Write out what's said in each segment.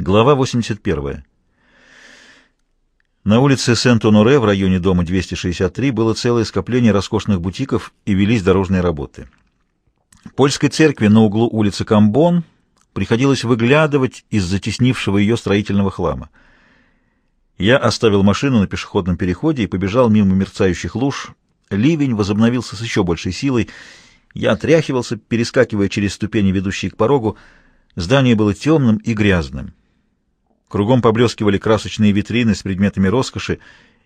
Глава 81. На улице Сент-Оноре в районе дома 263 было целое скопление роскошных бутиков и велись дорожные работы. Польской церкви на углу улицы Камбон приходилось выглядывать из затеснившего ее строительного хлама. Я оставил машину на пешеходном переходе и побежал мимо мерцающих луж. Ливень возобновился с еще большей силой. Я отряхивался, перескакивая через ступени, ведущие к порогу. Здание было темным и грязным. Кругом поблескивали красочные витрины с предметами роскоши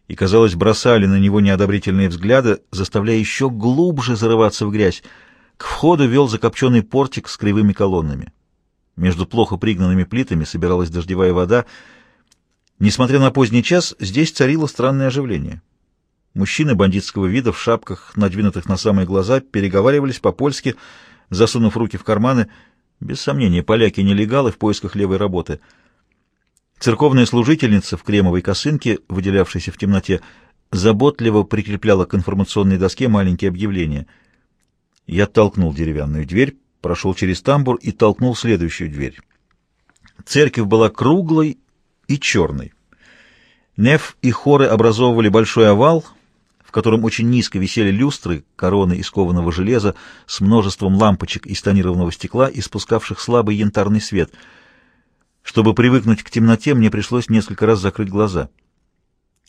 и, казалось, бросали на него неодобрительные взгляды, заставляя еще глубже зарываться в грязь. К входу вел закопченный портик с кривыми колоннами. Между плохо пригнанными плитами собиралась дождевая вода. Несмотря на поздний час, здесь царило странное оживление. Мужчины бандитского вида в шапках, надвинутых на самые глаза, переговаривались по-польски, засунув руки в карманы. Без сомнения, поляки-нелегалы в поисках левой работы — Церковная служительница в кремовой косынке, выделявшейся в темноте, заботливо прикрепляла к информационной доске маленькие объявления. Я толкнул деревянную дверь, прошел через тамбур и толкнул следующую дверь. Церковь была круглой и черной. Неф и хоры образовывали большой овал, в котором очень низко висели люстры, короны из кованого железа с множеством лампочек из тонированного стекла, испускавших слабый янтарный свет — чтобы привыкнуть к темноте, мне пришлось несколько раз закрыть глаза.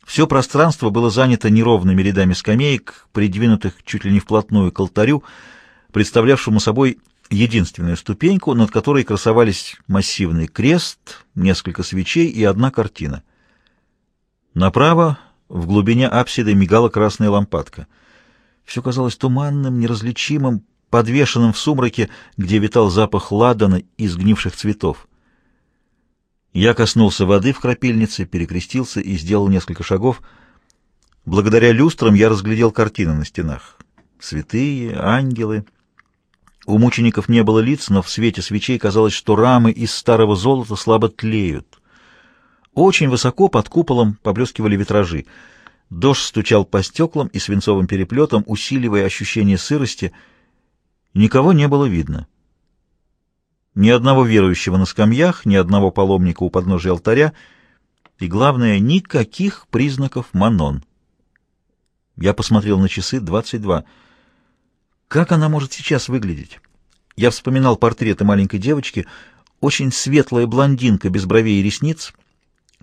Все пространство было занято неровными рядами скамеек, придвинутых чуть ли не вплотную к алтарю, представлявшему собой единственную ступеньку, над которой красовались массивный крест, несколько свечей и одна картина. Направо, в глубине апсиды, мигала красная лампадка. Все казалось туманным, неразличимым, подвешенным в сумраке, где витал запах ладана и сгнивших цветов. Я коснулся воды в крапильнице, перекрестился и сделал несколько шагов. Благодаря люстрам я разглядел картины на стенах. Святые, ангелы. У мучеников не было лиц, но в свете свечей казалось, что рамы из старого золота слабо тлеют. Очень высоко под куполом поблескивали витражи. Дождь стучал по стеклам и свинцовым переплетам, усиливая ощущение сырости. Никого не было видно. Ни одного верующего на скамьях, ни одного паломника у подножия алтаря, и, главное, никаких признаков Манон. Я посмотрел на часы 22. Как она может сейчас выглядеть? Я вспоминал портреты маленькой девочки, очень светлая блондинка без бровей и ресниц.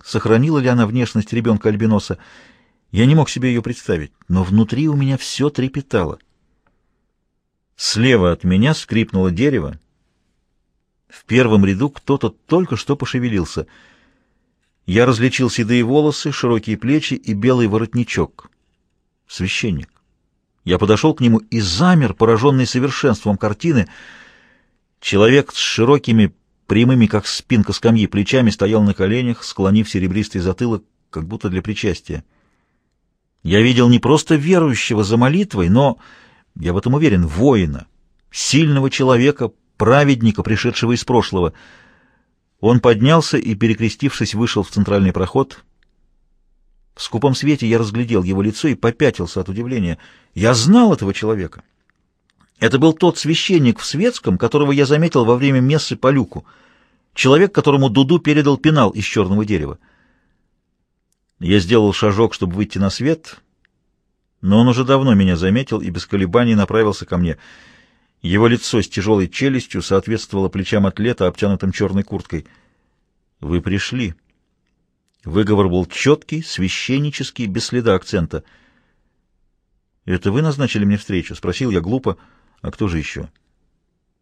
Сохранила ли она внешность ребенка-альбиноса? Я не мог себе ее представить, но внутри у меня все трепетало. Слева от меня скрипнуло дерево, в первом ряду кто-то только что пошевелился. Я различил седые волосы, широкие плечи и белый воротничок. Священник. Я подошел к нему и замер, пораженный совершенством картины. Человек с широкими, прямыми, как спинка скамьи, плечами стоял на коленях, склонив серебристый затылок, как будто для причастия. Я видел не просто верующего за молитвой, но, я в этом уверен, воина, сильного человека, праведника, пришедшего из прошлого. Он поднялся и, перекрестившись, вышел в центральный проход. В скупом свете я разглядел его лицо и попятился от удивления. Я знал этого человека. Это был тот священник в светском, которого я заметил во время мессы по люку. Человек, которому Дуду передал пенал из черного дерева. Я сделал шажок, чтобы выйти на свет, но он уже давно меня заметил и без колебаний направился ко мне — его лицо с тяжелой челюстью соответствовало плечам атлета, обтянутым черной курткой. «Вы пришли». Выговор был четкий, священнический, без следа акцента. «Это вы назначили мне встречу?» — спросил я глупо. «А кто же еще?»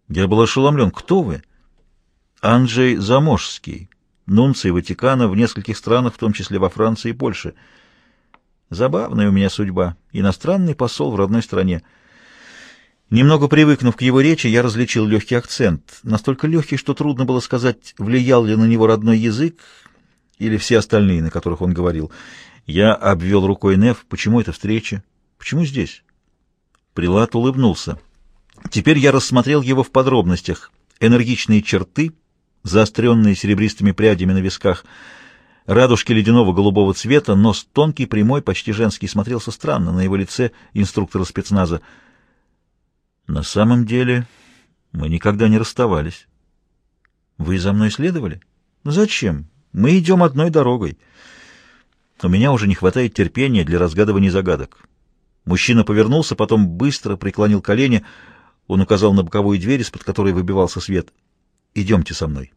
Я был ошеломлен. «Кто вы?» «Анджей Заможский, нунций Ватикана в нескольких странах, в том числе во Франции и Польше. Забавная у меня судьба. Иностранный посол в родной стране». Немного привыкнув к его речи, я различил легкий акцент, настолько легкий, что трудно было сказать, влиял ли на него родной язык или все остальные, на которых он говорил. Я обвел рукой Нев. Почему эта встреча? Почему здесь? Прилат улыбнулся. Теперь я рассмотрел его в подробностях. Энергичные черты, заостренные серебристыми прядями на висках, радужки ледяного голубого цвета, нос тонкий, прямой, почти женский, смотрелся странно на его лице инструктора спецназа — на самом деле мы никогда не расставались. Вы за мной следовали? Зачем? Мы идем одной дорогой. У меня уже не хватает терпения для разгадывания загадок. Мужчина повернулся, потом быстро преклонил колени. Он указал на боковую дверь, из-под которой выбивался свет. «Идемте со мной».